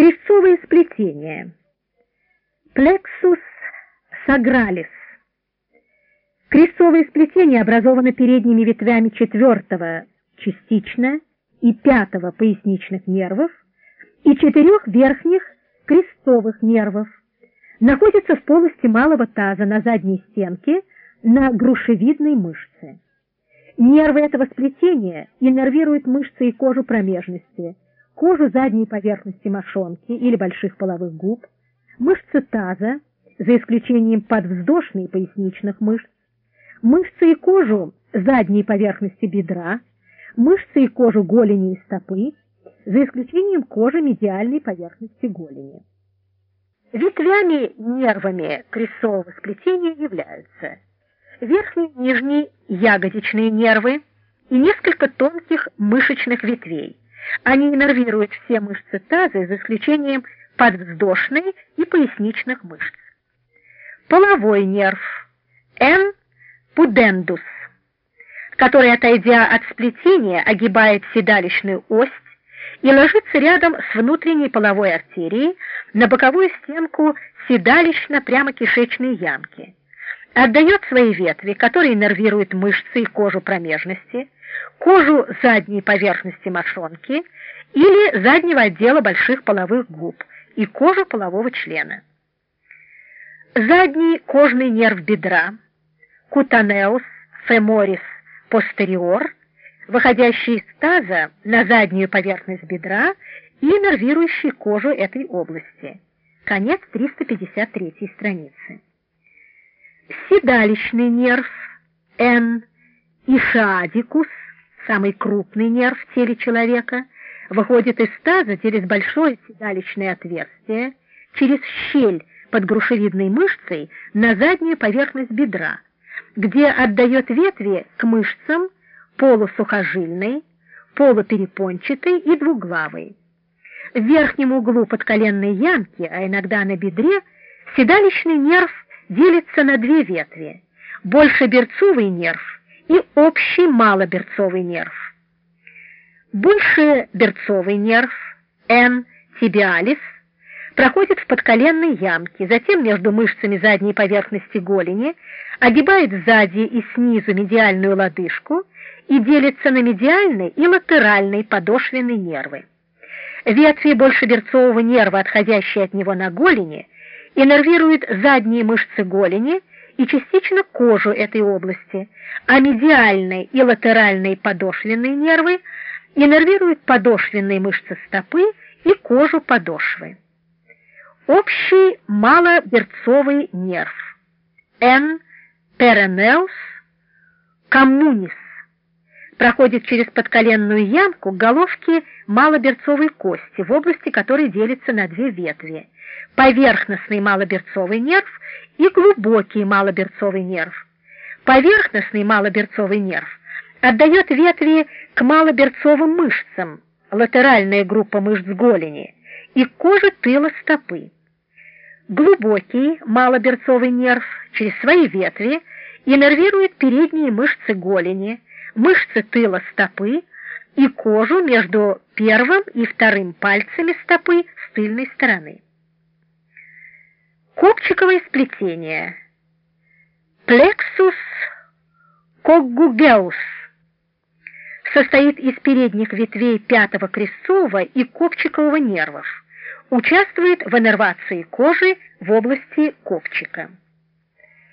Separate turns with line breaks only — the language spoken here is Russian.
Крестцовые сплетения. Plexus sagralis. Крестцовые сплетения образованы передними ветвями четвертого частично и пятого поясничных нервов и четырех верхних крестцовых нервов. Находятся в полости малого таза на задней стенке на грушевидной мышце. Нервы этого сплетения иннервируют мышцы и кожу промежности, кожу задней поверхности мошонки или больших половых губ, мышцы таза, за исключением подвздошной и поясничных мышц, мышцы и кожу задней поверхности бедра, мышцы и кожу голени и стопы, за исключением кожи медиальной поверхности голени. Ветвями нервами крестцового сплетения являются верхние и нижние ягодичные нервы и несколько тонких мышечных ветвей. Они иннервируют все мышцы таза, за исключением подвздошной и поясничных мышц. Половой нерв N. pudendus, который, отойдя от сплетения, огибает седалищную ось и ложится рядом с внутренней половой артерией на боковую стенку седалищно-прямо-кишечной ямки отдает свои ветви, которые нервируют мышцы и кожу промежности, кожу задней поверхности мошонки или заднего отдела больших половых губ и кожу полового члена. Задний кожный нерв бедра, кутанеус феморис постериор, выходящий из таза на заднюю поверхность бедра и нервирующий кожу этой области. Конец 353 страницы седалищный нерв Н и шадикус, самый крупный нерв в теле человека, выходит из таза через большое седалищное отверстие, через щель под грушевидной мышцей на заднюю поверхность бедра, где отдает ветви к мышцам полусухожильной, полуперепончатой и двуглавой. В верхнем углу подколенной ямки, а иногда на бедре, седалищный нерв делится на две ветви – большеберцовый нерв и общий малоберцовый нерв. Большеберцовый нерв N tibialis проходит в подколенной ямке, затем между мышцами задней поверхности голени, огибает сзади и снизу медиальную лодыжку и делится на медиальный и латеральный подошвенные нервы. Ветви большеберцового нерва, отходящие от него на голени – иннервирует задние мышцы голени и частично кожу этой области, а медиальные и латеральные подошвенные нервы иннервируют подошвенные мышцы стопы и кожу подошвы. Общий малоберцовый нерв N. peroneus communis проходит через подколенную ямку головки малоберцовой кости, в области которой делится на две ветви – поверхностный малоберцовый нерв и глубокий малоберцовый нерв. Поверхностный малоберцовый нерв отдает ветви к малоберцовым мышцам, латеральная группа мышц голени, и к коже тыла стопы. Глубокий малоберцовый нерв через свои ветви иннервирует передние мышцы голени, мышцы тыла стопы и кожу между первым и вторым пальцами стопы с тыльной стороны. Копчиковое сплетение. Plexus coggugeus состоит из передних ветвей пятого крестцового и копчикового нервов, участвует в иннервации кожи в области копчика.